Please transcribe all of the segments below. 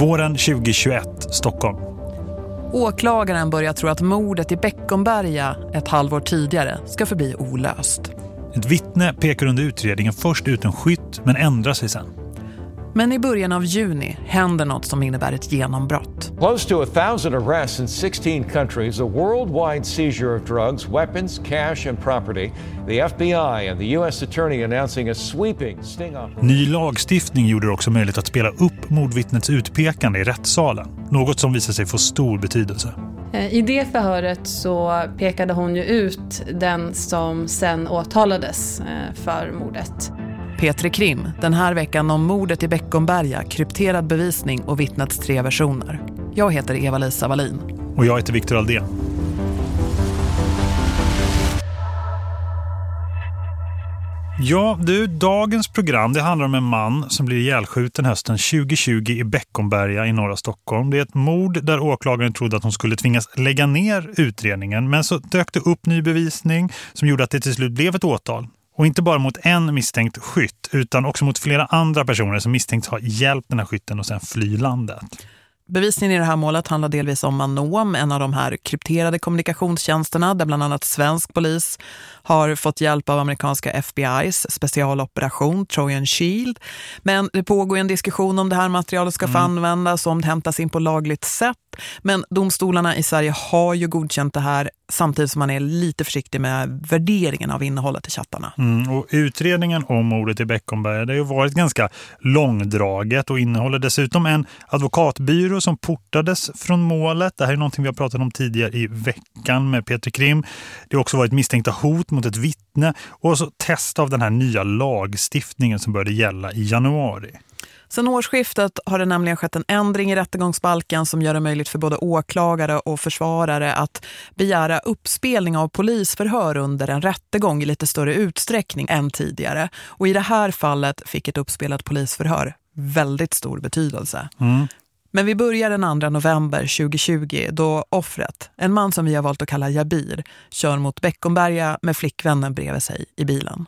Våren 2021, Stockholm. Åklagaren börjar tro att mordet i Beckomberga ett halvår tidigare ska förbli olöst. Ett vittne pekar under utredningen först ut en skytt men ändrar sig sen. Men i början av juni händer något som innebär ett genombrott. Close to a thousand arrests in 16 countries, a worldwide seizure of drugs, weapons, cash and property. The FBI and the US attorney announcing a sweeping sting operation. Ny lagstiftning gjorde det också möjligt att spela upp mordvittnets utpekande i rättssalen. Något som visar sig få stor betydelse. Eh, I det förhöret så pekade hon ju ut den som sen åtalades eh, för mordet. Petri Krim, den här veckan om mordet i Beckomberga, krypterad bevisning och vittnets tre versioner. Jag heter Eva-Lisa Wallin. Och jag heter Viktor Aldén. Ja, du, dagens program det handlar om en man som blir ihjälskjuten hösten 2020 i Beckomberga i norra Stockholm. Det är ett mord där åklagaren trodde att hon skulle tvingas lägga ner utredningen men så dök det upp ny bevisning som gjorde att det till slut blev ett åtal. Och inte bara mot en misstänkt skytt utan också mot flera andra personer som misstänkt ha hjälpt den här skytten och sen fly landet. Bevisningen i det här målet handlar delvis om Manom, en av de här krypterade kommunikationstjänsterna där bland annat svensk polis har fått hjälp av amerikanska FBIs specialoperation Trojan Shield. Men det pågår en diskussion om det här materialet ska få mm. användas och om det hämtas in på lagligt sätt. Men domstolarna i Sverige har ju godkänt det här samtidigt som man är lite försiktig med värderingen av innehållet i chattarna. Mm, och utredningen om mordet i Beckomberg det har ju varit ganska långdraget och innehåller dessutom en advokatbyrå som portades från målet. Det här är någonting vi har pratat om tidigare i veckan med Peter Krim. Det har också varit misstänkta hot mot ett vittne och så test av den här nya lagstiftningen som började gälla i januari. Sen årsskiftet har det nämligen skett en ändring i rättegångsbalken som gör det möjligt för både åklagare och försvarare att begära uppspelning av polisförhör under en rättegång i lite större utsträckning än tidigare. Och i det här fallet fick ett uppspelat polisförhör väldigt stor betydelse. Mm. Men vi börjar den 2 november 2020 då offret, en man som vi har valt att kalla Jabir, kör mot Beckomberga med flickvännen bredvid sig i bilen.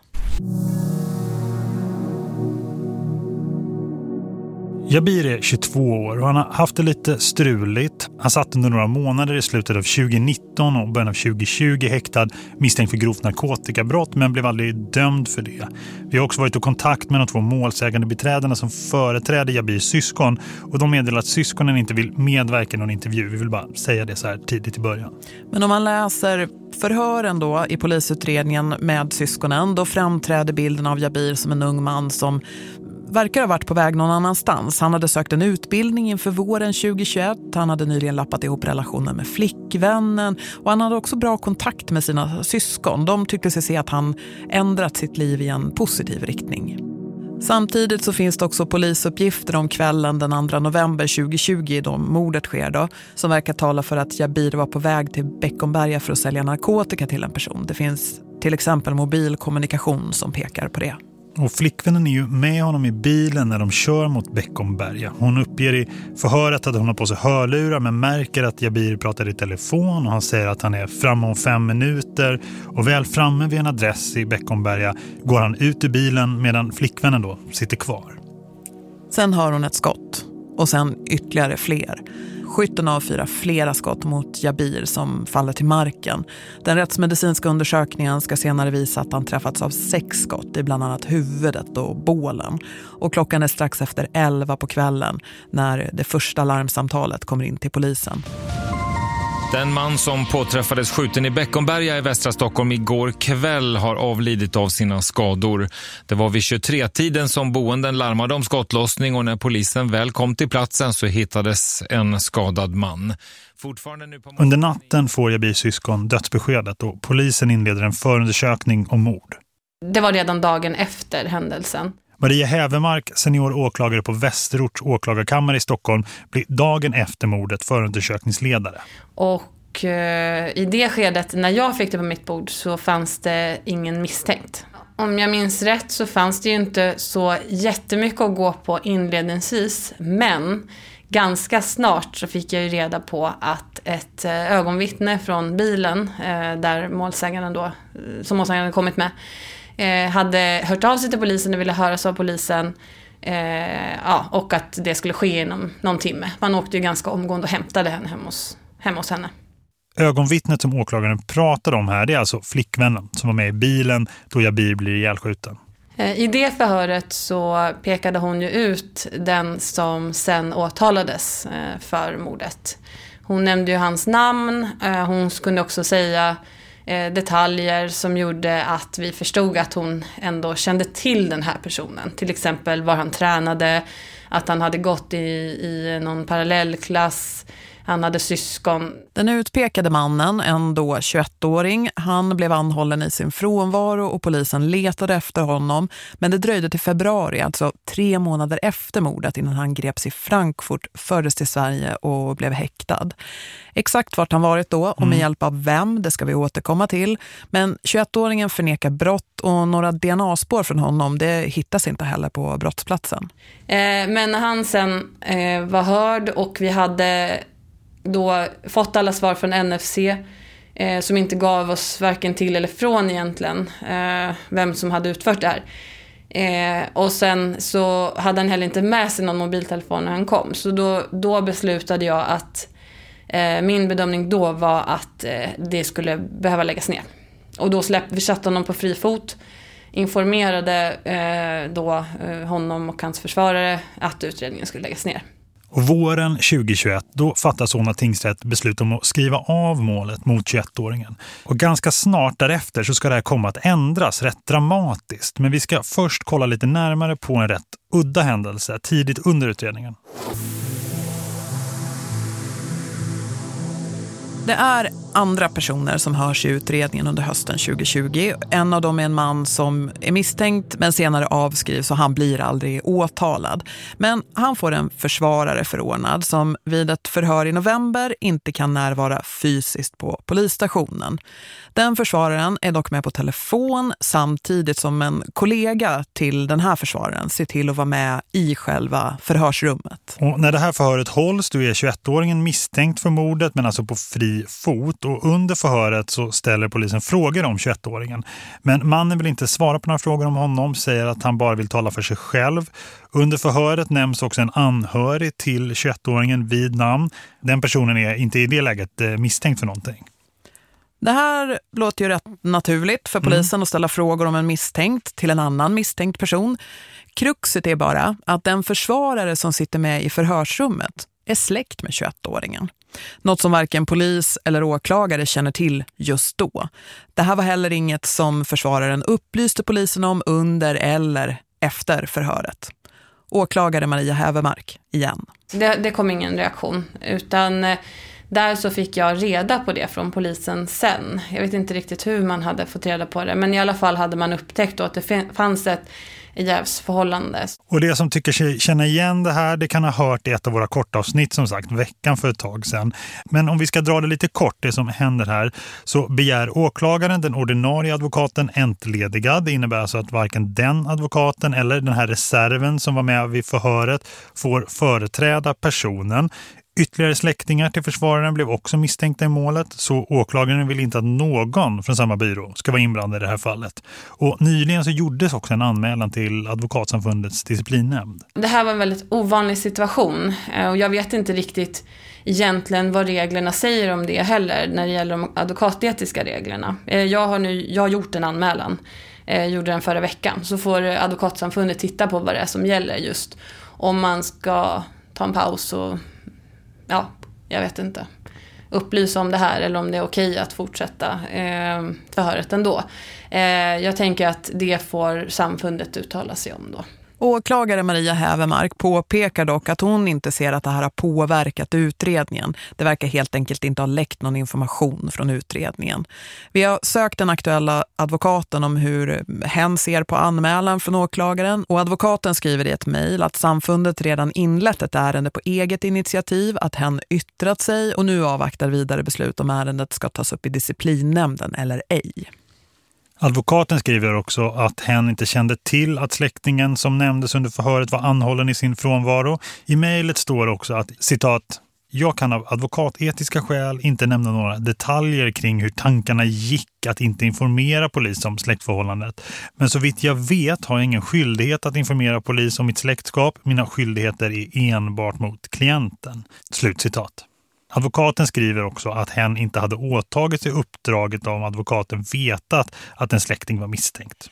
Jabir är 22 år och han har haft det lite struligt. Han satt under några månader i slutet av 2019 och början av 2020 häktad misstänkt för grovt narkotikabrott men blev aldrig dömd för det. Vi har också varit i kontakt med de två målsägande beträdarna som företräder Jabirs syskon och de meddelar att syskonen inte vill medverka i någon intervju. Vi vill bara säga det så här tidigt i början. Men om man läser förhören då i polisutredningen med syskonen då framträder bilden av Jabir som en ung man som verkar ha varit på väg någon annanstans. Han hade sökt en utbildning inför våren 2021. Han hade nyligen lappat ihop relationen med flickvännen. Och han hade också bra kontakt med sina syskon. De tyckte sig se att han ändrat sitt liv i en positiv riktning. Samtidigt så finns det också polisuppgifter om kvällen den 2 november 2020 då mordet sker då, som verkar tala för att Jabir var på väg till Beckomberga för att sälja narkotika till en person. Det finns till exempel mobilkommunikation som pekar på det. Och flickvännen är ju med honom i bilen när de kör mot Beckomberga. Hon uppger i förhöret att hon har på sig hörlurar men märker att Jabir pratar i telefon och han säger att han är framme om fem minuter. Och väl framme vid en adress i Beckomberga går han ut ur bilen medan flickvännen då sitter kvar. Sen hör hon ett skott och sen ytterligare fler. Skytten avfyrar flera skott mot Jabir som faller till marken. Den rättsmedicinska undersökningen ska senare visa att han träffats av sex skott i bland annat huvudet och bålen. Och klockan är strax efter elva på kvällen när det första larmsamtalet kommer in till polisen. Den man som påträffades skjuten i Beckomberga i västra Stockholm igår kväll har avlidit av sina skador. Det var vid 23-tiden som boenden larmade om skottlossning och när polisen väl kom till platsen så hittades en skadad man. Under natten får Jabis syskon dödsbeskedet och polisen inleder en förundersökning om mord. Det var redan dagen efter händelsen. Maria Hävemark, senior åklagare på Västerorts åklagarkammare i Stockholm, blir dagen efter mordet förundersökningsledare. Och eh, i det skedet, när jag fick det på mitt bord, så fanns det ingen misstänkt. Om jag minns rätt så fanns det ju inte så jättemycket att gå på inledningsvis, men ganska snart så fick jag ju reda på att ett eh, ögonvittne från bilen, eh, där målsägaren då, eh, som målsäganden kommit med, Eh, hade hört av sig till polisen och ville höras av polisen. Eh, ja, och att det skulle ske inom någon timme. Man åkte ju ganska omgående och hämtade henne hemma hos, hemma hos henne. Ögonvittnet som åklagaren pratade om här det är alltså flickvännen som var med i bilen då Jabir blir ihjälskjuten. Eh, I det förhöret så pekade hon ju ut den som sen åtalades eh, för mordet. Hon nämnde ju hans namn, eh, hon kunde också säga Eh, detaljer som gjorde att vi förstod att hon ändå kände till den här personen. Till exempel var han tränade, att han hade gått i, i någon parallellklass, han hade syskon. Den utpekade mannen, en då 21-åring, han blev anhållen i sin frånvaro och polisen letade efter honom. Men det dröjde till februari, alltså tre månader efter mordet innan han greps i Frankfurt, fördes till Sverige och blev häktad. Exakt vart han varit då och med mm. hjälp av vem, det ska vi återkomma till. Men 21-åringen förnekar brott och några DNA-spår från honom, det hittas inte heller på brottsplatsen. Eh, men när han sen eh, var hörd och vi hade då fått alla svar från NFC eh, som inte gav oss varken till eller från egentligen eh, vem som hade utfört det här. Eh, och sen så hade han heller inte med sig någon mobiltelefon när han kom. Så då, då beslutade jag att eh, min bedömning då var att eh, det skulle behöva läggas ner. Och då släpp, vi satte honom på fri fot informerade eh, då eh, honom och hans försvarare att utredningen skulle läggas ner. Och våren 2021 då fattar Solna tingsrätt beslut om att skriva av målet mot 21-åringen. Och ganska snart därefter så ska det här komma att ändras rätt dramatiskt. Men vi ska först kolla lite närmare på en rätt udda händelse tidigt under utredningen. Det är andra personer som hörs i utredningen under hösten 2020. En av dem är en man som är misstänkt men senare avskrivs och han blir aldrig åtalad. Men han får en försvarare förordnad som vid ett förhör i november inte kan närvara fysiskt på polisstationen. Den försvararen är dock med på telefon samtidigt som en kollega till den här försvararen ser till att vara med i själva förhörsrummet. Och när det här förhöret hålls, då är 21-åringen misstänkt för mordet men alltså på fri fot och under förhöret så ställer polisen frågor om 21-åringen. Men mannen vill inte svara på några frågor om honom, säger att han bara vill tala för sig själv. Under förhöret nämns också en anhörig till 21-åringen vid namn. Den personen är inte i det läget eh, misstänkt för någonting. Det här låter ju rätt naturligt för polisen mm. att ställa frågor om en misstänkt till en annan misstänkt person. Kruxet är bara att den försvarare som sitter med i förhörsrummet är släkt med 21-åringen. Något som varken polis eller åklagare känner till just då. Det här var heller inget som försvararen upplyste polisen om under eller efter förhöret. Åklagare Maria Hävermark igen. Det, det kom ingen reaktion utan eh, där så fick jag reda på det från polisen sen. Jag vet inte riktigt hur man hade fått reda på det men i alla fall hade man upptäckt då att det fanns ett jävsförhållande. Och det som tycker sig känna igen det här, det kan ha hört i ett av våra korta avsnitt som sagt, veckan för ett tag sedan. Men om vi ska dra det lite kort, det som händer här, så begär åklagaren den ordinarie advokaten entledigad. Det innebär alltså att varken den advokaten eller den här reserven som var med vid förhöret får företräda personen Ytterligare släktingar till försvararen blev också misstänkta i målet så åklagaren vill inte att någon från samma byrå ska vara inblandad i det här fallet. Och nyligen så gjordes också en anmälan till advokatsamfundets disciplinnämnd. Det här var en väldigt ovanlig situation eh, och jag vet inte riktigt egentligen vad reglerna säger om det heller när det gäller de advokatetiska reglerna. Eh, jag har nu jag har gjort en anmälan, eh, jag gjorde den förra veckan, så får advokatsamfundet titta på vad det är som gäller just om man ska ta en paus och ja, jag vet inte, upplysa om det här eller om det är okej att fortsätta eh, förhöret ändå. Eh, jag tänker att det får samfundet uttala sig om då. Åklagare Maria Hävermark påpekar dock att hon inte ser att det här har påverkat utredningen. Det verkar helt enkelt inte ha läckt någon information från utredningen. Vi har sökt den aktuella advokaten om hur hen ser på anmälan från åklagaren och advokaten skriver i ett mejl att samfundet redan inlett ett ärende på eget initiativ, att hen yttrat sig och nu avvaktar vidare beslut om ärendet ska tas upp i disciplinnämnden eller ej. Advokaten skriver också att hen inte kände till att släktingen som nämndes under förhöret var anhållen i sin frånvaro. I mejlet står också att, citat, Jag kan av advokatetiska skäl inte nämna några detaljer kring hur tankarna gick att inte informera polis om släktförhållandet. Men så vitt jag vet har jag ingen skyldighet att informera polis om mitt släktskap. Mina skyldigheter är enbart mot klienten. Slutcitat. Advokaten skriver också att hen inte hade åtagit sig uppdraget om advokaten vetat att en släkting var misstänkt.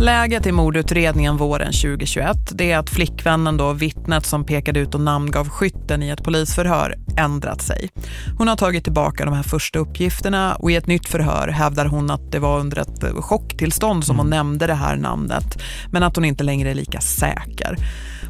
Läget i mordutredningen våren 2021 det är att flickvännen då, vittnet som pekade ut och namngav skytten i ett polisförhör, ändrat sig. Hon har tagit tillbaka de här första uppgifterna och i ett nytt förhör hävdar hon att det var under ett chocktillstånd som hon mm. nämnde det här namnet men att hon inte längre är lika säker.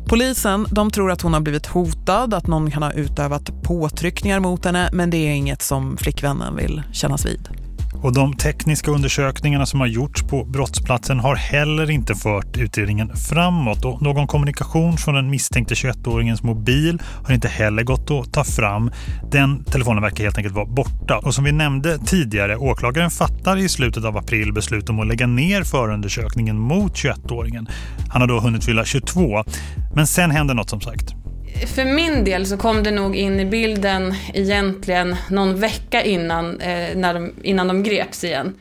Polisen de tror att hon har blivit hotad, att någon kan ha utövat påtryckningar mot henne men det är inget som flickvännen vill kännas vid. Och de tekniska undersökningarna som har gjorts på brottsplatsen har heller inte fört utredningen framåt. Och någon kommunikation från den misstänkte 21-åringens mobil har inte heller gått att ta fram. Den telefonen verkar helt enkelt vara borta. Och som vi nämnde tidigare, åklagaren fattar i slutet av april beslut om att lägga ner förundersökningen mot 21-åringen. Han har då hunnit fylla 22. Men sen händer något som sagt för min del så kom det nog in i bilden egentligen någon vecka innan, eh, när de, innan de greps igen.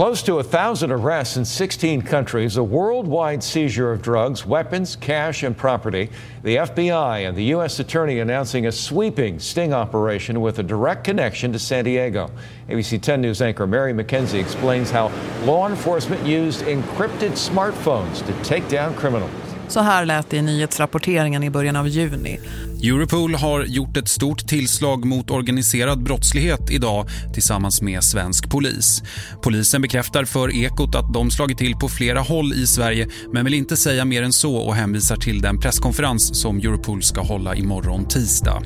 Close to a thousand arrests in 16 countries, a worldwide seizure of drugs, weapons, cash, and property. The FBI and the U.S. Attorney announcing a sweeping sting operation with a direct connection to San Diego. ABC 10 News anchor Mary McKenzie explains how law enforcement used encrypted smartphones to take down criminals. Så här lät det i nyhetsrapporteringen i början av juni. Europol har gjort ett stort tillslag mot organiserad brottslighet idag tillsammans med svensk polis. Polisen bekräftar för Ekot att de slagit till på flera håll i Sverige men vill inte säga mer än så och hänvisar till den presskonferens som Europol ska hålla imorgon tisdag.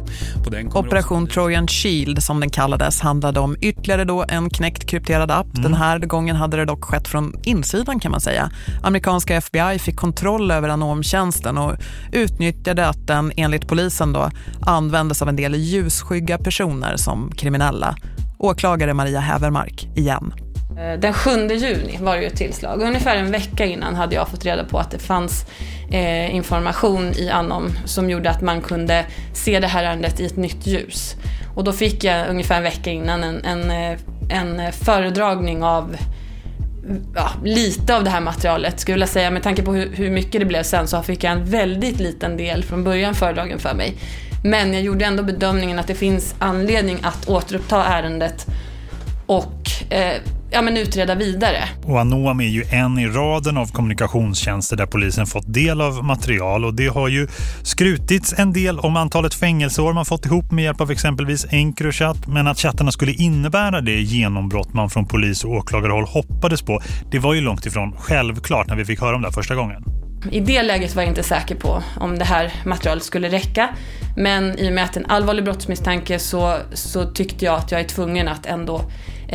Operation också... Trojan Shield som den kallades handlade om ytterligare då en knäckt krypterad app. Mm. Den här gången hade det dock skett från insidan kan man säga. Amerikanska FBI fick kontroll över anomtjänsten och utnyttjade att den enligt polisen polisen då användes av en del ljusskygga personer som kriminella. Åklagare Maria Hävermark igen. Eh, den 7 juni var det ju ett tillslag. Ungefär en vecka innan hade jag fått reda på att det fanns eh, information i Anom som gjorde att man kunde se det här ärendet i ett nytt ljus. Och då fick jag ungefär en vecka innan en, en, eh, en föredragning av ja, lite av det här materialet skulle jag säga. Med tanke på hur, hur, mycket det blev sen så fick jag en väldigt liten del från början föredragen för mig. Men jag gjorde ändå bedömningen att det finns anledning att återuppta ärendet och eh, ja, men utreda vidare. Och Anoam är ju en i raden av kommunikationstjänster där polisen fått del av material och det har ju skrutits en del om antalet fängelseår man fått ihop med hjälp av exempelvis Encrochat men att chattarna skulle innebära det genombrott man från polis och åklagarhåll hoppades på det var ju långt ifrån självklart när vi fick höra om det första gången. I det läget var jag inte säker på om det här materialet skulle räcka. Men i och med att en allvarlig brottsmisstanke så, så tyckte jag att jag är tvungen att ändå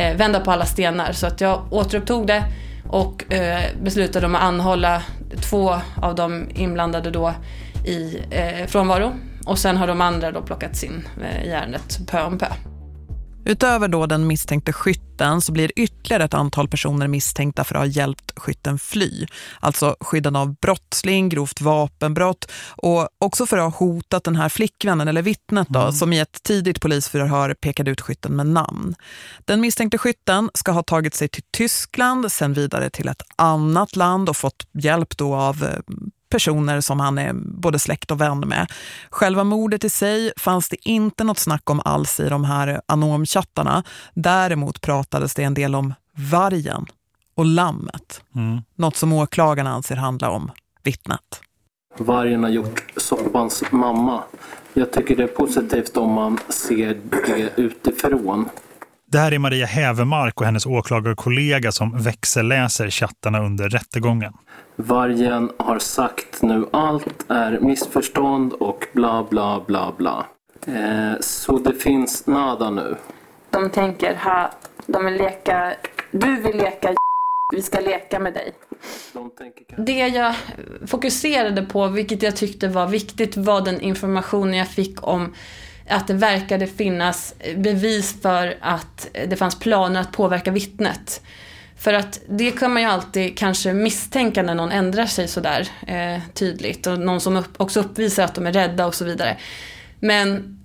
eh, vända på alla stenar. Så att jag återupptog det och eh, beslutade om att anhålla två av de inblandade då i eh, frånvaro. Och sen har de andra då plockats in eh, i ärendet pö om pö. Utöver då den misstänkte skytten så blir ytterligare ett antal personer misstänkta för att ha hjälpt skytten fly. Alltså skyddan av brottsling, grovt vapenbrott och också för att ha hotat den här flickvännen eller vittnet då, mm. som i ett tidigt polisförhör pekade ut skytten med namn. Den misstänkte skytten ska ha tagit sig till Tyskland, sen vidare till ett annat land och fått hjälp då av eh, personer som han är både släkt och vän med. Själva mordet i sig fanns det inte något snack om alls i de här anomchattarna. Däremot pratades det en del om vargen och lammet. Mm. Något som åklagarna anser handla om vittnet. Vargen har gjort soppans mamma. Jag tycker det är positivt om man ser det utifrån. Det här är Maria Hävermark och hennes åklagarkollega som växelläser chattarna under rättegången. Vargen har sagt nu allt är missförstånd och bla bla bla bla. Eh, så det finns nada nu. De tänker, ha, de vill leka, du vill leka vi ska leka med dig. De det jag fokuserade på, vilket jag tyckte var viktigt, var den informationen jag fick om att det verkade finnas bevis för att det fanns planer att påverka vittnet. För att det kan man ju alltid kanske misstänka när någon ändrar sig sådär eh, tydligt. Och någon som upp, också uppvisar att de är rädda och så vidare. Men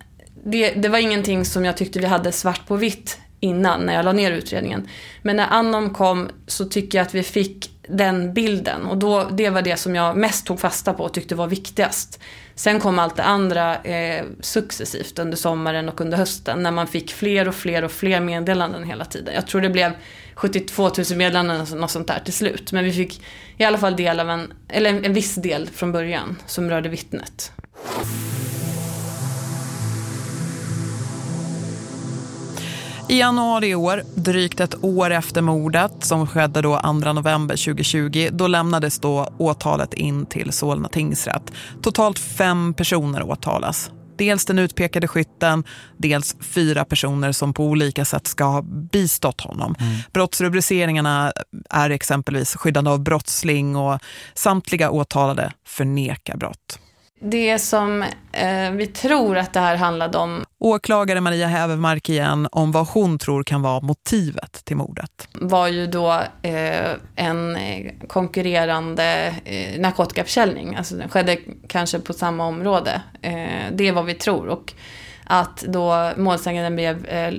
det, det var ingenting som jag tyckte vi hade svart på vitt innan när jag la ner utredningen. Men när Annom kom så tycker jag att vi fick den bilden och då, det var det som jag mest tog fasta på och tyckte var viktigast. Sen kom allt det andra eh, successivt under sommaren och under hösten när man fick fler och fler och fler meddelanden hela tiden. Jag tror det blev 72 000 meddelanden något sånt där till slut. Men vi fick i alla fall del av en, eller en, en viss del från början som rörde vittnet. I januari i år, drygt ett år efter mordet som skedde då 2 november 2020, då lämnades då åtalet in till Solna tingsrätt. Totalt fem personer åtalas. Dels den utpekade skytten, dels fyra personer som på olika sätt ska ha bistått honom. Mm. Brottsrubriceringarna är exempelvis skyddande av brottsling och samtliga åtalade förnekar brott. Det som eh, vi tror att det här handlade om... Åklagare Maria Hävermark igen om vad hon tror kan vara motivet till mordet. var ju då eh, en konkurrerande eh, narkotikaförsäljning. Alltså den skedde kanske på samma område. Eh, det är vad vi tror. Och att då målsäganden blev eh,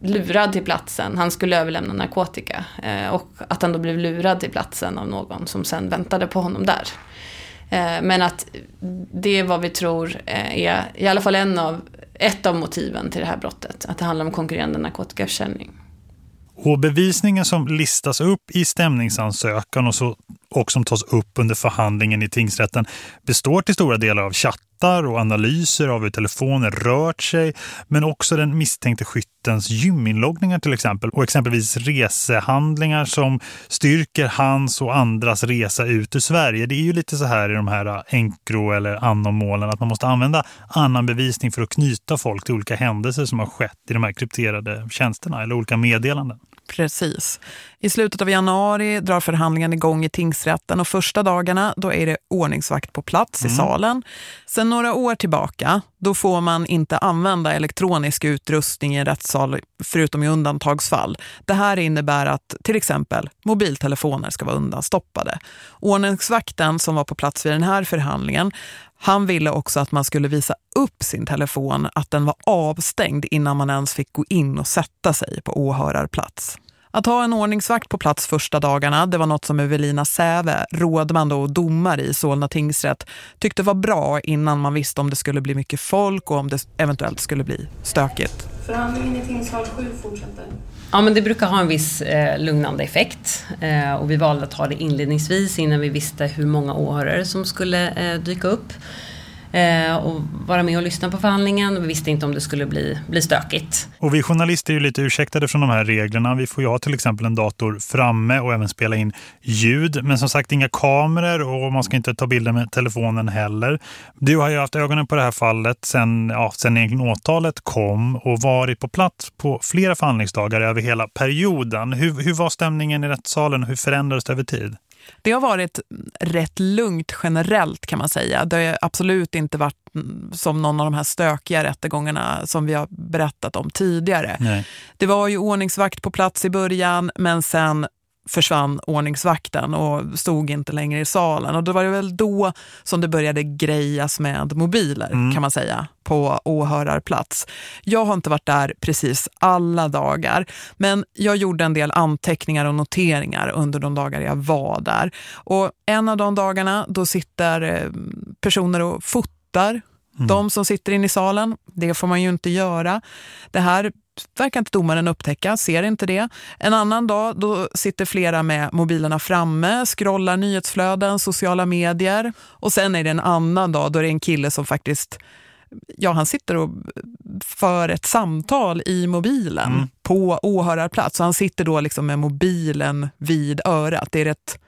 lurad till platsen. Han skulle överlämna narkotika. Eh, och att han då blev lurad till platsen av någon som sen väntade på honom där. Eh, men att det är vad vi tror eh, är i alla fall en av, ett av motiven till det här brottet. Att det handlar om konkurrerande narkotikaförsäljning. Och bevisningen som listas upp i stämningsansökan och, så, och som tas upp under förhandlingen i tingsrätten består till stora delar av chattar och analyser av hur telefoner rört sig men också den misstänkte skyttens gyminloggningar till exempel och exempelvis resehandlingar som styrker hans och andras resa ut ur Sverige. Det är ju lite så här i de här enkro- eller annomålen att man måste använda annan bevisning för att knyta folk till olika händelser som har skett i de här krypterade tjänsterna eller olika meddelanden. Precis. I slutet av januari drar förhandlingen igång i tingsrätten och första dagarna då är det ordningsvakt på plats mm. i salen. Sen några år tillbaka då får man inte använda elektronisk utrustning i rättssal förutom i undantagsfall. Det här innebär att till exempel mobiltelefoner ska vara undanstoppade. Ordningsvakten som var på plats vid den här förhandlingen han ville också att man skulle visa upp sin telefon, att den var avstängd innan man ens fick gå in och sätta sig på åhörarplats. Att ha en ordningsvakt på plats första dagarna, det var något som Evelina Säve, rådman och domare i Solna tingsrätt, tyckte var bra innan man visste om det skulle bli mycket folk och om det eventuellt skulle bli stökigt. Förhandlingen i tingssal 7 fortsätter. Ja, men det brukar ha en viss eh, lugnande effekt. Eh, och vi valde att ha det inledningsvis innan vi visste hur många åhörare som skulle eh, dyka upp. Eh, och vara med och lyssna på förhandlingen. Vi visste inte om det skulle bli, bli stökigt. Och vi journalister är ju lite ursäktade från de här reglerna. Vi får ju ha till exempel en dator framme och även spela in ljud. Men som sagt inga kameror och man ska inte ta bilder med telefonen heller. Du har ju haft ögonen på det här fallet sen, ja, sen egentligen åtalet kom och varit på plats på flera förhandlingsdagar över hela perioden. Hur, hur var stämningen i rättssalen och hur förändrades det över tid? Det har varit rätt lugnt generellt kan man säga. Det har absolut inte varit som någon av de här stökiga rättegångarna som vi har berättat om tidigare. Nej. Det var ju ordningsvakt på plats i början men sen försvann ordningsvakten och stod inte längre i salen. Och då var det väl då som det började grejas med mobiler mm. kan man säga på åhörarplats. Jag har inte varit där precis alla dagar men jag gjorde en del anteckningar och noteringar under de dagar jag var där. Och en av de dagarna då sitter eh, personer och fotar Mm. De som sitter inne i salen, det får man ju inte göra. Det här verkar inte domaren upptäcka, ser inte det. En annan dag då sitter flera med mobilerna framme, scrollar nyhetsflöden, sociala medier. Och sen är det en annan dag då det är en kille som faktiskt ja, han sitter och för ett samtal i mobilen mm. på åhörarplats. Så han sitter då liksom med mobilen vid örat. Det är rätt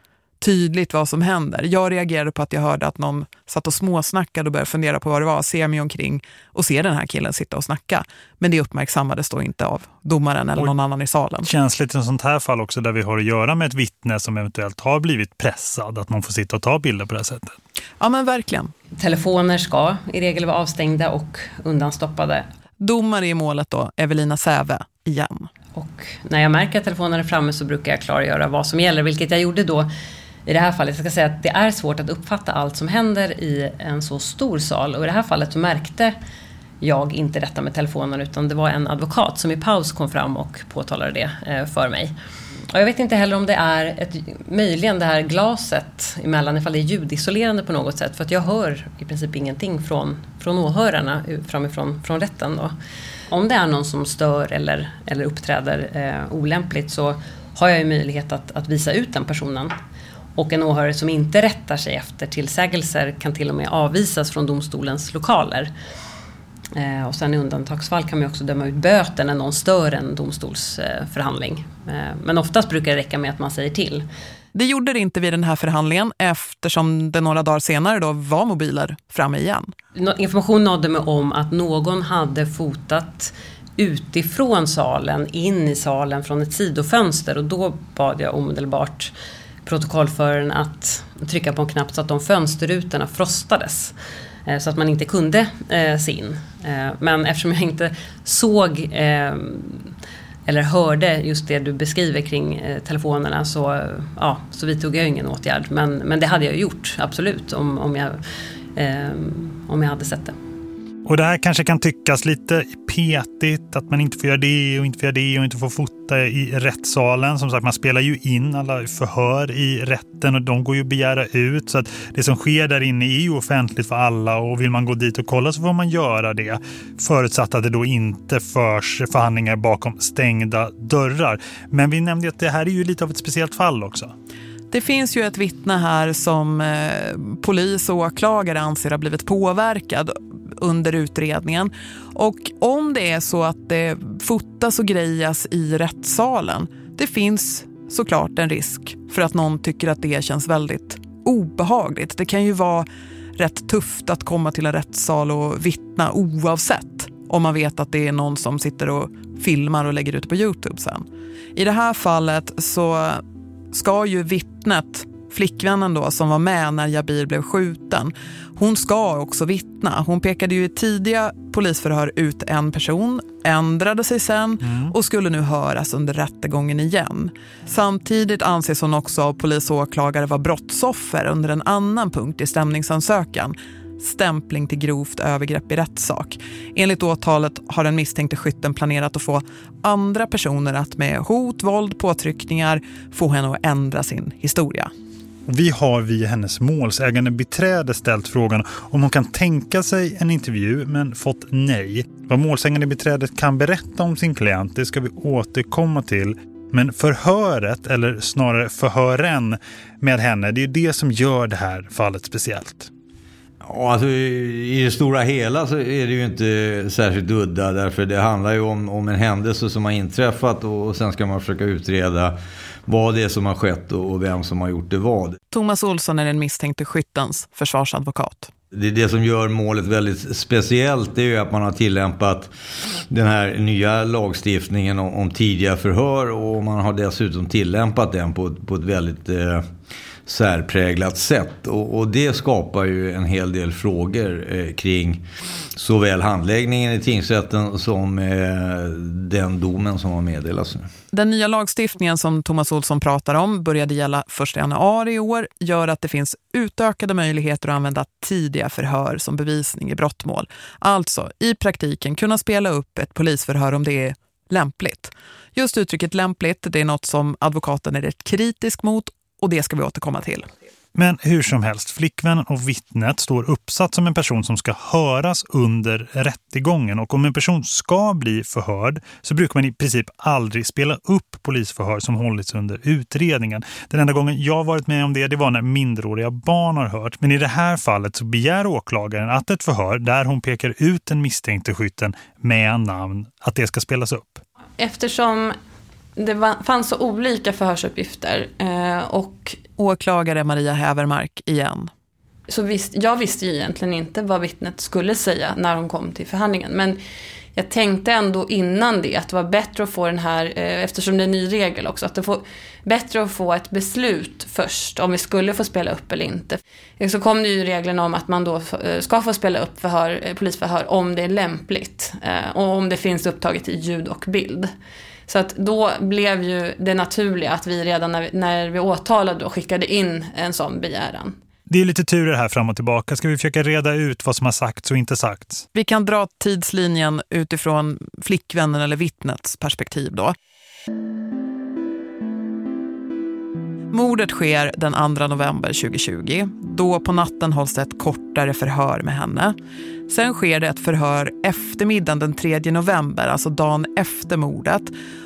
tydligt vad som händer. Jag reagerade på att jag hörde att någon satt och småsnackade och började fundera på vad det var, ser mig omkring och ser den här killen sitta och snacka. Men det uppmärksammades då inte av domaren eller och någon annan i salen. Känsligt i sånt här fall också där vi har att göra med ett vittne som eventuellt har blivit pressad, att man får sitta och ta bilder på det här sättet. Ja men verkligen. Telefoner ska i regel vara avstängda och undanstoppade. Domare i målet då, Evelina Säve, igen. och när jag märker att telefonen är framme så brukar jag klargöra vad som gäller, vilket jag gjorde då i det här fallet. Jag ska säga att det är svårt att uppfatta allt som händer i en så stor sal och i det här fallet så märkte jag inte detta med telefonen utan det var en advokat som i paus kom fram och påtalade det eh, för mig. Och jag vet inte heller om det är ett, möjligen det här glaset emellan, ifall det är ljudisolerande på något sätt. För att jag hör i princip ingenting från, från åhörarna eh, framifrån från rätten. Då. Om det är någon som stör eller, eller uppträder eh, olämpligt så har jag ju möjlighet att, att visa ut den personen. Och en åhörare som inte rättar sig efter tillsägelser kan till och med avvisas från domstolens lokaler. Eh, och sen i undantagsfall kan man också döma ut böter när någon stör en domstolsförhandling. Eh, men oftast brukar det räcka med att man säger till. Det gjorde det inte vid den här förhandlingen eftersom det några dagar senare då var mobiler framme igen. Information nådde mig om att någon hade fotat utifrån salen in i salen från ett sidofönster och då bad jag omedelbart protokollföraren att trycka på en knapp så att de fönsterrutorna frostades. Eh, så att man inte kunde eh, se in. Eh, men eftersom jag inte såg eh, eller hörde just det du beskriver kring eh, telefonerna så, ja, så vidtog jag ingen åtgärd. Men, men det hade jag gjort, absolut, om, om, jag, om jag hade sett det. Och det här kanske kan tyckas lite petigt att man inte får göra det och inte får göra det och inte får fota i rättssalen. Som sagt, man spelar ju in alla förhör i rätten och de går ju att begära ut. Så att det som sker där inne är ju offentligt för alla och vill man gå dit och kolla så får man göra det. Förutsatt att det då inte förs förhandlingar bakom stängda dörrar. Men vi nämnde att det här är ju lite av ett speciellt fall också. Det finns ju ett vittne här som eh, polis och åklagare anser har blivit påverkad under utredningen. Och om det är så att det fotas och grejas i rättssalen, det finns såklart en risk för att någon tycker att det känns väldigt obehagligt. Det kan ju vara rätt tufft att komma till en rättssal och vittna oavsett om man vet att det är någon som sitter och filmar och lägger ut på Youtube sen. I det här fallet så ska ju vittnet flickvännen då som var med när Jabir blev skjuten, hon ska också vittna. Hon pekade ju i tidiga polisförhör ut en person, ändrade sig sen mm. och skulle nu höras under rättegången igen. Samtidigt anses hon också av polis och åklagare vara brottsoffer under en annan punkt i stämningsansökan stämpling till grovt övergrepp i rättssak. Enligt åtalet har den misstänkte skytten planerat att få andra personer att med hot, våld, påtryckningar få henne att ändra sin historia. Vi har via hennes målsägande beträde ställt frågan om hon kan tänka sig en intervju men fått nej. Vad målsägande beträdet kan berätta om sin klient det ska vi återkomma till. Men förhöret, eller snarare förhören med henne, det är det som gör det här fallet speciellt. Ja, alltså, I det stora hela så är det ju inte särskilt udda därför det handlar ju om, om en händelse som har inträffat och, och sen ska man försöka utreda vad det är som har skett och vem som har gjort det vad. Thomas Olsson är den misstänkte skyttens försvarsadvokat. Det, det som gör målet väldigt speciellt är ju att man har tillämpat den här nya lagstiftningen om, om tidiga förhör och man har dessutom tillämpat den på, på ett väldigt eh, särpräglat sätt. Och, och, det skapar ju en hel del frågor eh, kring såväl handläggningen i tingsrätten som eh, den domen som har meddelats. Den nya lagstiftningen som Thomas Olsson pratar om började gälla 1 januari i år gör att det finns utökade möjligheter att använda tidiga förhör som bevisning i brottmål. Alltså i praktiken kunna spela upp ett polisförhör om det är lämpligt. Just uttrycket lämpligt, det är något som advokaten är rätt kritisk mot och det ska vi återkomma till. Men hur som helst, flickvännen och vittnet står uppsatt som en person som ska höras under rättegången. Och om en person ska bli förhörd så brukar man i princip aldrig spela upp polisförhör som hållits under utredningen. Den enda gången jag varit med om det, det var när mindreåriga barn har hört. Men i det här fallet så begär åklagaren att ett förhör där hon pekar ut den misstänkte skytten med namn, att det ska spelas upp. Eftersom det fanns så olika förhörsuppgifter eh, och åklagare Maria Hävermark igen. Så visst, jag visste ju egentligen inte vad vittnet skulle säga när hon kom till förhandlingen. Men jag tänkte ändå innan det att det var bättre att få den här, eh, eftersom det är en ny regel också, att det var bättre att få ett beslut först om vi skulle få spela upp eller inte. Så kom det ju reglerna om att man då eh, ska få spela upp förhör, polisförhör om det är lämpligt och om det finns upptaget i ljud och bild. Så att då blev ju det naturliga att vi redan när vi, när vi åtalade då skickade in en sån begäran. Det är lite turer här fram och tillbaka. Ska vi försöka reda ut vad som har sagts och inte sagts? Vi kan dra tidslinjen utifrån flickvännen eller vittnets perspektiv då. Mordet sker den 2 november 2020. Då på natten hålls det ett kortare förhör med henne. Sen sker det ett förhör eftermiddagen den 3 november, alltså dagen efter mordet.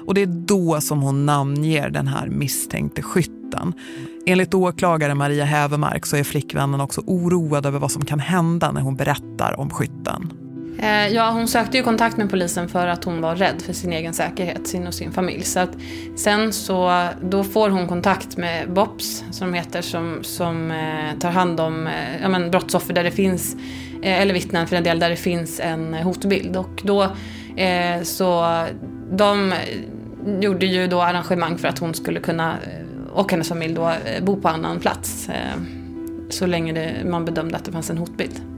Och det är då som hon namnger den här misstänkte skytten. Enligt åklagare Maria Hävermark så är flickvännen också oroad över vad som kan hända när hon berättar om skytten. Eh, ja, hon sökte ju kontakt med polisen för att hon var rädd för sin egen säkerhet, sin och sin familj. Så att sen så, då får hon kontakt med BOPS, som heter, som, som eh, tar hand om eh, ja, men brottsoffer där det finns, eh, eller vittnen för en del, där det finns en hotbild. Och då eh, så, de gjorde ju då arrangemang för att hon skulle kunna, eh, och hennes familj då, eh, bo på annan plats. så länge det, man bedömde att det fanns en hotbild.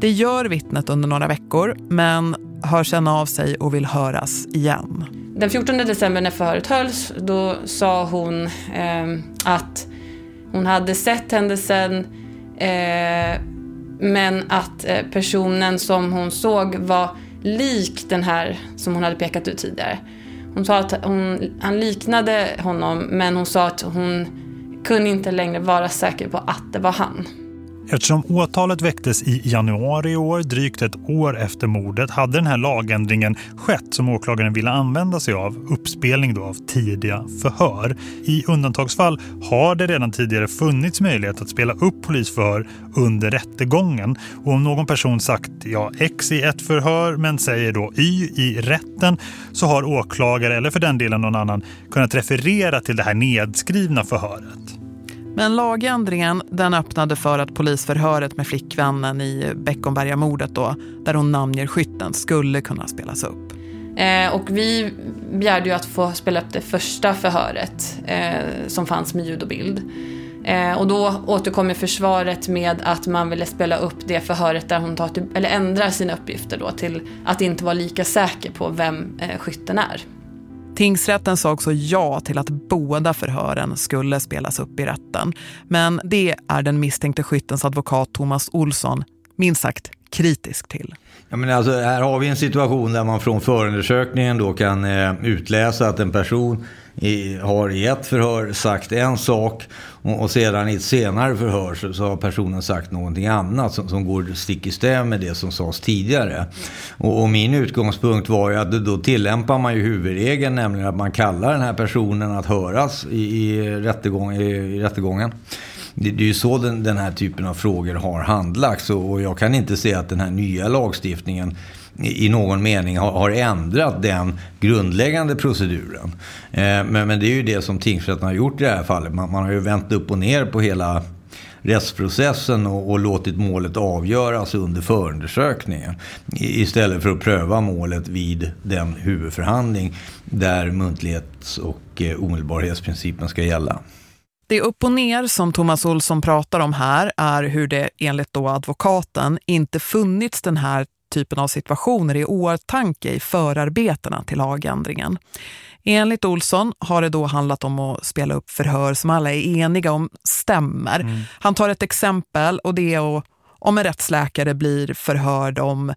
Det gör vittnet under några veckor men hör sen av sig och vill höras igen. Den 14 december när förhöret hölls då sa hon eh, att hon hade sett händelsen eh, men att eh, personen som hon såg var lik den här som hon hade pekat ut tidigare. Hon sa att hon, han liknade honom men hon sa att hon kunde inte längre vara säker på att det var han. Eftersom åtalet väcktes i januari i år, drygt ett år efter mordet, hade den här lagändringen skett som åklagaren ville använda sig av, uppspelning då av tidiga förhör. I undantagsfall har det redan tidigare funnits möjlighet att spela upp polisförhör under rättegången. Och om någon person sagt ja X i ett förhör men säger då Y i rätten så har åklagare eller för den delen någon annan kunnat referera till det här nedskrivna förhöret. Men lagändringen den öppnade för att polisförhöret med flickvännen i Beckomberga-mordet då, där hon namnger skytten, skulle kunna spelas upp. Eh, och vi begärde ju att få spela upp det första förhöret eh, som fanns med ljud och bild. Eh, och då återkommer försvaret med att man ville spela upp det förhöret där hon tar till, eller ändrar sina uppgifter då till att inte vara lika säker på vem eh, skytten är. Tingsrätten sa också ja till att båda förhören skulle spelas upp i rätten. Men det är den misstänkte skyttens advokat Thomas Olsson minst sagt kritisk till. Ja, men alltså, här har vi en situation där man från förundersökningen då kan eh, utläsa att en person i, har i ett förhör sagt en sak och, och sedan i ett senare förhör så, så, har personen sagt någonting annat som, som går stick i stäv med det som sades tidigare. Och, och, min utgångspunkt var ju att då tillämpar man ju huvudregeln, nämligen att man kallar den här personen att höras i, i, rättegång, i, i rättegången. Det, det, är ju så den, den, här typen av frågor har handlagts och, och jag kan inte se att den här nya lagstiftningen i någon mening har, har ändrat den grundläggande proceduren. Eh, men, men, det är ju det som tingsrätten har gjort i det här fallet. Man, man har ju vänt upp och ner på hela rättsprocessen och, och låtit målet avgöras under förundersökningen. Istället för att pröva målet vid den huvudförhandling där muntlighets- och eh, omedelbarhetsprincipen ska gälla. Det upp och ner som Thomas Olsson pratar om här är hur det enligt då advokaten inte funnits den här typen av situationer i åtanke i förarbetena till lagändringen. Enligt Olsson har det då handlat om att spela upp förhör som alla är eniga om stämmer. Mm. Han tar ett exempel och det är att om en rättsläkare blir förhörd om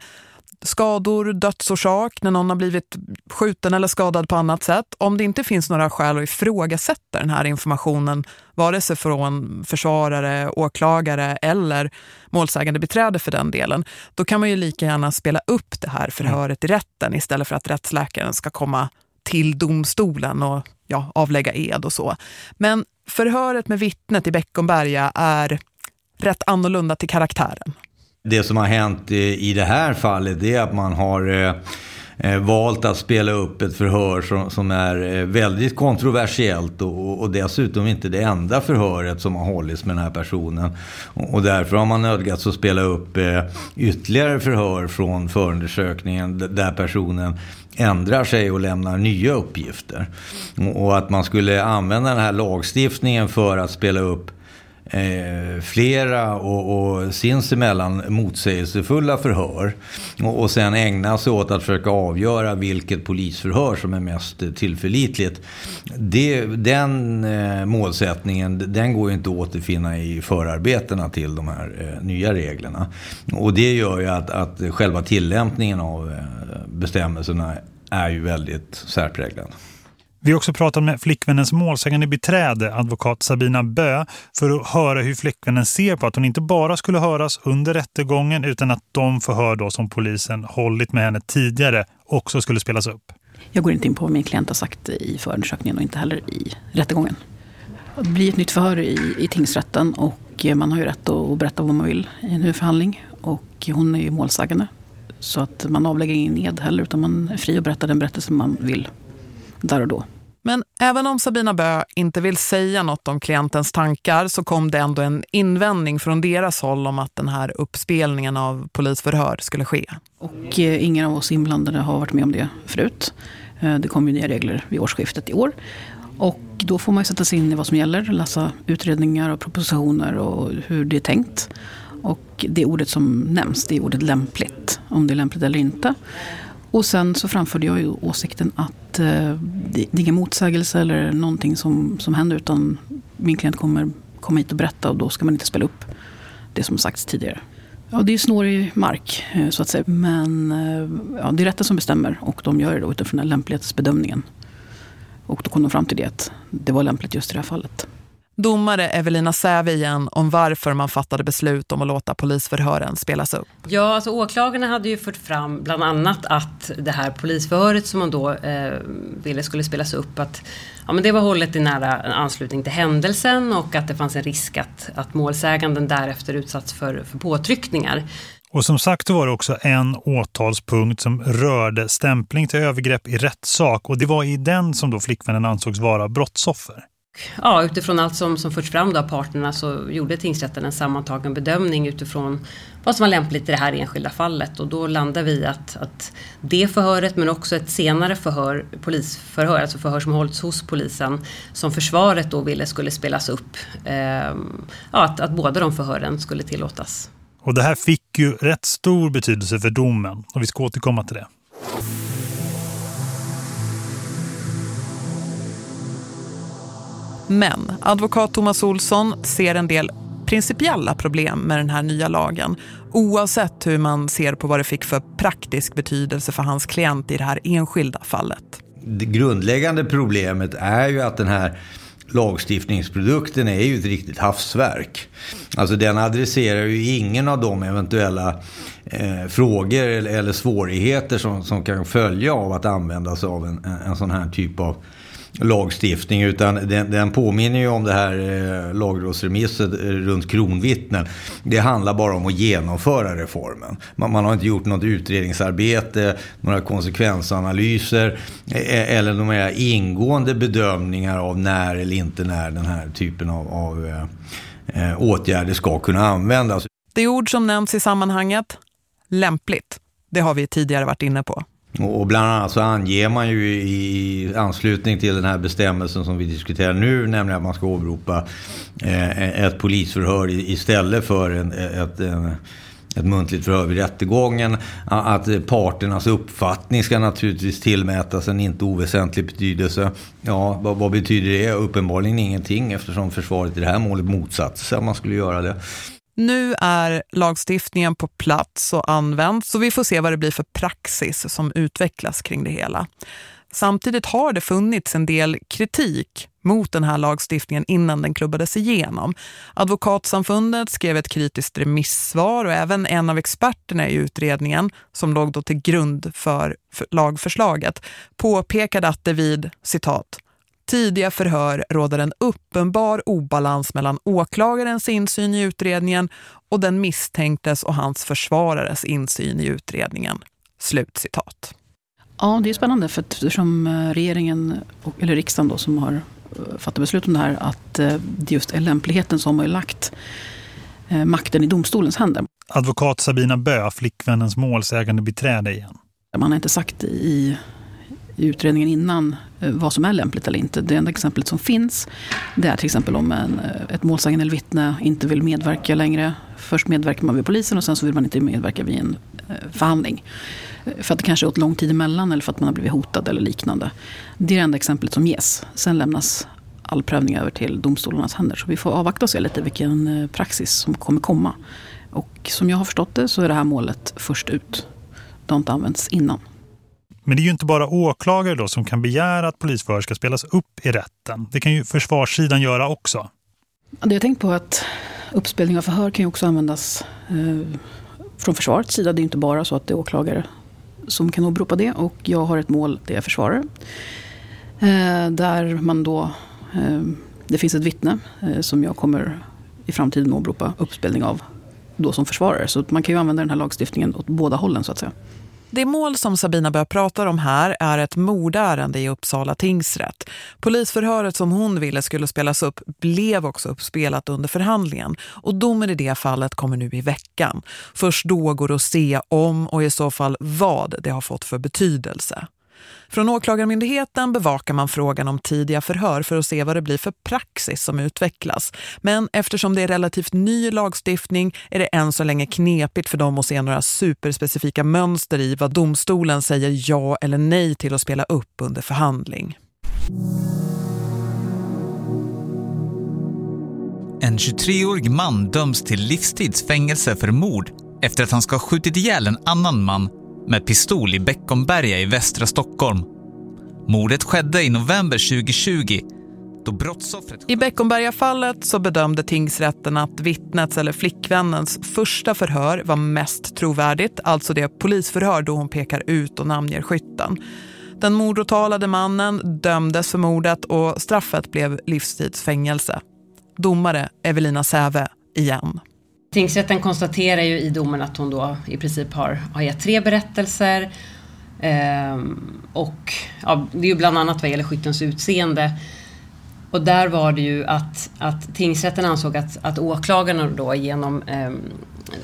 skador, dödsorsak, när någon har blivit skjuten eller skadad på annat sätt. Om det inte finns några skäl att ifrågasätta den här informationen, vare sig från försvarare, åklagare eller målsägande beträde för den delen, då kan man ju lika gärna spela upp det här förhöret i rätten istället för att rättsläkaren ska komma till domstolen och ja, avlägga ed och så. Men förhöret med vittnet i Beckomberga är rätt annorlunda till karaktären. Det som har hänt i det här fallet är att man har eh, eh, valt att spela upp ett förhör som, som är eh, väldigt kontroversiellt och, och, dessutom inte det enda förhöret som har hållits med den här personen. Och, och därför har man nödgats att spela upp eh, ytterligare förhör från förundersökningen där personen ändrar sig och lämnar nya uppgifter. Och, och att man skulle använda den här lagstiftningen för att spela upp eh, flera och, och sinsemellan motsägelsefulla förhör och, och sen ägna sig åt att försöka avgöra vilket polisförhör som är mest tillförlitligt. Det, den eh, målsättningen den går ju inte att återfinna i förarbetena till de här eh, nya reglerna. Och det gör ju att, att själva tillämpningen av eh, bestämmelserna är ju väldigt särpräglad. Vi har också pratat med flickvännens målsägande beträde, advokat Sabina Bö, för att höra hur flickvännen ser på att hon inte bara skulle höras under rättegången utan att de förhör då som polisen hållit med henne tidigare också skulle spelas upp. Jag går inte in på vad min klient har sagt i förundersökningen och inte heller i rättegången. Det blir ett nytt förhör i, i tingsrätten och man har ju rätt att berätta vad man vill i en huvudförhandling. Och hon är ju målsägande. Så att man avlägger ingen ed heller utan man är fri att berätta den berättelse man vill där och då. Men även om Sabina Bö inte vill säga något om klientens tankar så kom det ändå en invändning från deras håll om att den här uppspelningen av polisförhör skulle ske. Och eh, ingen av oss inblandade har varit med om det förut. Eh, det kom ju nya regler vid årsskiftet i år. Och då får man sätta sig in i vad som gäller, läsa utredningar och propositioner och hur det är tänkt. Och det ordet som nämns, det är ordet lämpligt. Om det är lämpligt eller inte. Och sen så framförde jag ju åsikten att eh, det, är ingen motsägelse eller någonting som, som händer utan min klient kommer komma hit och berätta och då ska man inte spela upp det som sagts tidigare. Ja, det är snårig mark eh, så att säga. Men eh, ja, det är rätten som bestämmer och de gör det då utifrån den lämplighetsbedömningen. Och då kom de fram till det att det var lämpligt just i det här fallet. Domare Evelina Säve igen om varför man fattade beslut om att låta polisförhören spelas upp. Ja, alltså åklagarna hade ju fört fram bland annat att det här polisförhöret som man då eh, ville skulle spelas upp att ja, men det var hållet i nära anslutning till händelsen och att det fanns en risk att, att målsäganden därefter utsatts för, för påtryckningar. Och som sagt var det också en åtalspunkt som rörde stämpling till övergrepp i rättssak och det var i den som då flickvännen ansågs vara brottsoffer ja, utifrån allt som, som förts fram av parterna så gjorde tingsrätten en sammantagen bedömning utifrån vad som var lämpligt i det här enskilda fallet. Och då landade vi att, att det förhöret men också ett senare förhör, polisförhör, alltså förhör som hållits hos polisen som försvaret då ville skulle spelas upp. Eh, ja, att, att båda de förhören skulle tillåtas. Och det här fick ju rätt stor betydelse för domen och vi ska återkomma till det. Men advokat Thomas Olsson ser en del principiella problem med den här nya lagen oavsett hur man ser på vad det fick för praktisk betydelse för hans klient i det här enskilda fallet. Det grundläggande problemet är ju att den här lagstiftningsprodukten är ju ett riktigt havsverk. Alltså den adresserar ju ingen av de eventuella eh, frågor eller, eller svårigheter som, som kan följa av att använda sig av en, en sån här typ av lagstiftning utan den, den påminner ju om det här eh, lagrådsremisset eh, runt kronvittnen. Det handlar bara om att genomföra reformen. Man, man har inte gjort något utredningsarbete, några konsekvensanalyser eh, eh eller några ingående bedömningar av när eller inte när den här typen av, av eh, eh, åtgärder ska kunna användas. Det ord som nämns i sammanhanget, lämpligt, det har vi tidigare varit inne på. Och bland annat så anger man ju i anslutning till den här bestämmelsen som vi diskuterar nu, nämligen att man ska åberopa eh, e-, ett polisförhör istället för en, e-, ett, e-, ett muntligt förhör vid rättegången. Att parternas uppfattning ska naturligtvis tillmätas en inte oväsentlig betydelse. Ja, vad, vad betyder det? Uppenbarligen ingenting eftersom försvaret i det här målet motsatte sig att man skulle göra det. Nu är lagstiftningen på plats och används så vi får se vad det blir för praxis som utvecklas kring det hela. Samtidigt har det funnits en del kritik mot den här lagstiftningen innan den klubbades igenom. Advokatsamfundet skrev ett kritiskt remissvar och även en av experterna i utredningen som låg då till grund för lagförslaget påpekade att det vid, citat, tidiga förhör råder en uppenbar obalans mellan åklagarens insyn i utredningen och den misstänktes och hans försvarares insyn i utredningen. Slutcitat. Ja, det är spännande för att eftersom eh, regeringen, eller riksdagen då, som har eh, fattat beslut om det här, att eh, det just är lämpligheten som har lagt makten i domstolens händer. Advokat Sabina Bö, flickvännens målsägande beträde igen. Man har inte sagt i, i utredningen innan Eh, vad som är lämpligt eller inte. Det enda exemplet som finns det är till exempel om en, eh, ett målsägande eller vittne inte vill medverka längre. Först medverkar man vid polisen och sen så vill man inte medverka vid en eh, förhandling. För att det kanske är åt lång tid emellan eller för att man har blivit hotad eller liknande. Det är det enda exemplet som ges. Sen lämnas all prövning över till domstolarnas händer. Så vi får avvakta och se lite vilken praxis som kommer komma. Och som jag har förstått det så är det här målet först ut. Det har inte använts innan. Men det är ju inte bara åklagare då som kan begära att polisförhör ska spelas upp i rätten. Det kan ju försvarssidan göra också. Det jag tänkt på att uppspelning av förhör kan ju också användas eh, från försvarets sida. Det är inte bara så att det är åklagare som kan åberopa det. Och jag har ett mål, där är försvarare. Eh, där man då, eh, det finns ett vittne eh, som jag kommer i framtiden åberopa uppspelning av då som försvarare. Så man kan ju använda den här lagstiftningen åt båda hållen så att säga. Det mål som Sabina börjar prata om här är ett mordärende i Uppsala tingsrätt. Polisförhöret som hon ville skulle spelas upp blev också uppspelat under förhandlingen och domen i det fallet kommer nu i veckan. Först då går det att se om och i så fall vad det har fått för betydelse. Från åklagarmyndigheten bevakar man frågan om tidiga förhör för att se vad det blir för praxis som utvecklas. Men eftersom det är relativt ny lagstiftning är det än så länge knepigt för dem att se några superspecifika mönster i vad domstolen säger ja eller nej till att spela upp under förhandling. En 23-årig man döms till livstidsfängelse för mord efter att han ska ha skjutit ihjäl en annan man med pistol i Beckomberga i västra Stockholm. Mordet skedde i november 2020 då brottsoffret... I Beckomberga-fallet så bedömde tingsrätten att vittnets eller flickvännens första förhör var mest trovärdigt, alltså det polisförhör då hon pekar ut och namnger skytten. Den mordåtalade mannen dömdes för mordet och straffet blev livstidsfängelse. Domare Evelina Säve igen. Tingsrätten konstaterar ju i domen att hon då i princip har, har gett tre berättelser. Ehm, och ja, det är ju bland annat vad gäller skyttens utseende. Och där var det ju att, att tingsrätten ansåg att, att åklagarna då genom eh,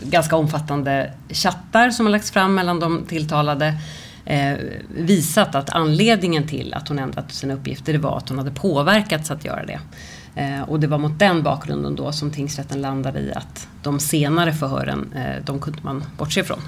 ganska omfattande chattar som har lagts fram mellan de tilltalade eh, visat att anledningen till att hon ändrat sina uppgifter det var att hon hade påverkats att göra det. Eh, och det var mot den bakgrunden då som tingsrätten landade i att de senare förhören, eh, de kunde man bortse ifrån.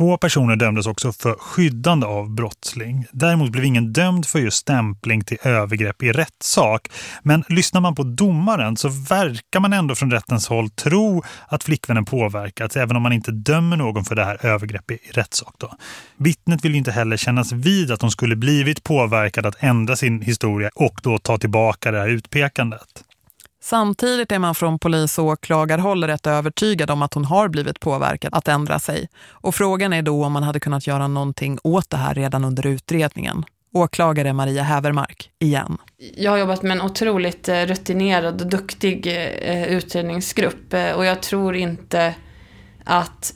Två personer dömdes också för skyddande av brottsling. Däremot blev ingen dömd för just stämpling till övergrepp i rättssak. Men lyssnar man på domaren så verkar man ändå från rättens håll tro att flickvännen påverkats även om man inte dömer någon för det här övergreppet i rättssak. Då. Vittnet vill inte heller kännas vid att hon skulle blivit påverkad att ändra sin historia och då ta tillbaka det här utpekandet. Samtidigt är man från polis- och åklagarhåll rätt övertygad om att hon har blivit påverkad att ändra sig. Och frågan är då om man hade kunnat göra någonting åt det här redan under utredningen. Åklagare Maria Hävermark, igen. Jag har jobbat med en otroligt eh, rutinerad och duktig eh, utredningsgrupp eh, och jag tror inte att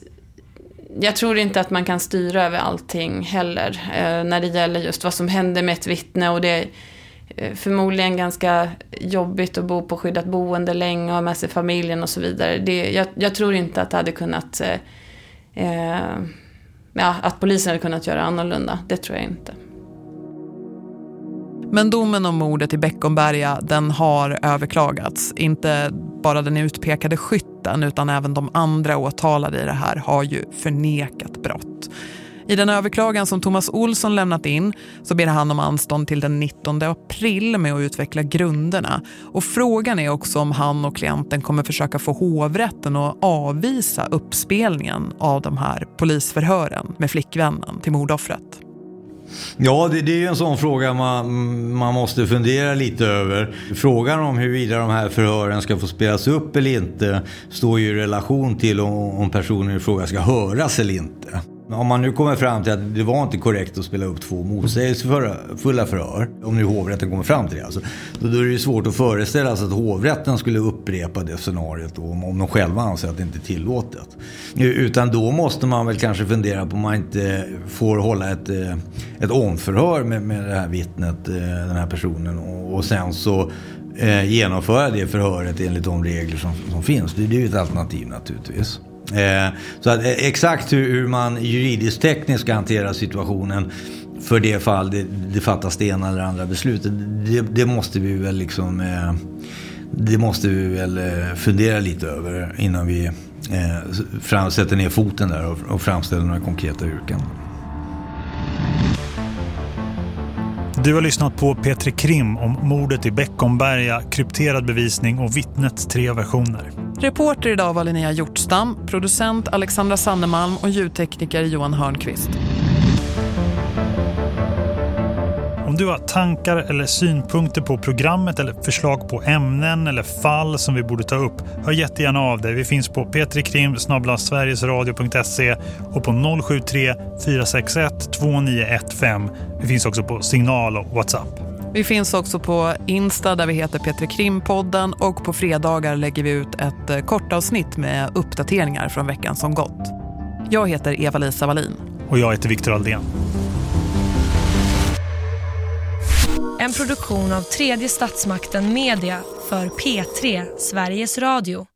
jag tror inte att man kan styra över allting heller när det gäller just vad som händer med ett vittne och det Eh, förmodligen ganska jobbigt att bo på skyddat boende länge och ha med sig familjen och så vidare. Det, jag, jag tror inte att det hade kunnat... Eh, eh, ja, att polisen hade kunnat göra annorlunda. Det tror jag inte. Men domen om mordet i Beckomberga den har överklagats. Inte bara den utpekade skytten utan även de andra åtalade i det här har ju förnekat brott. I den överklagan som Thomas Olsson lämnat in så ber han om anstånd till den 19 april med att utveckla grunderna. Och frågan är också om han och klienten kommer försöka få hovrätten att avvisa uppspelningen av de här polisförhören med flickvännen till mordoffret. Ja, det, det är ju en sån fråga man, man måste fundera lite över. Frågan om huruvida de här förhören ska få spelas upp eller inte står ju i relation till om, om personen i fråga ska höras eller inte. Om man nu kommer fram till att det var inte korrekt att spela upp två motsägelsefulla förhör, om nu hovrätten kommer fram till det, alltså, då är det ju svårt att föreställa sig att hovrätten skulle upprepa det scenariot om, om de själva anser att det inte är tillåtet. Utan då måste man väl kanske fundera på om man inte får hålla ett, eh, ett omförhör med, med det här vittnet, eh, den här personen, och, och sen så eh, genomföra det förhöret enligt de regler som, som finns. Det, det är ju ett alternativ naturligtvis. Eh, så att, eh, exakt hur, hur man juridiskt tekniskt ska hantera situationen för det fall det, det fattas det ena eller andra beslutet. Det, det måste vi väl liksom eh, det måste vi väl eh, fundera lite över innan vi eh, fram, sätter ner foten där och, och framställer några konkreta yrkanden. Du har lyssnat på Petri Krim om mordet i Beckomberga, krypterad bevisning och vittnets tre versioner. Reporter idag var Linnea Hjortstam, producent Alexandra Sannemalm och ljudtekniker Johan Hörnqvist. Om du har tankar eller synpunkter på programmet eller förslag på ämnen eller fall som vi borde ta upp, hör jättegärna av dig. Vi finns på petrikrim sverigesradio.se och på 073 461 2915. Vi finns också på Signal och WhatsApp. Vi finns också på Insta där vi heter Petri Krimpodden och på fredagar lägger vi ut ett eh, kortavsnitt med uppdateringar från veckan som gått. Jag heter Eva-Lisa Wallin. Och jag heter Viktor Aldén. En produktion av tredje statsmakten Media för P3 Sveriges Radio.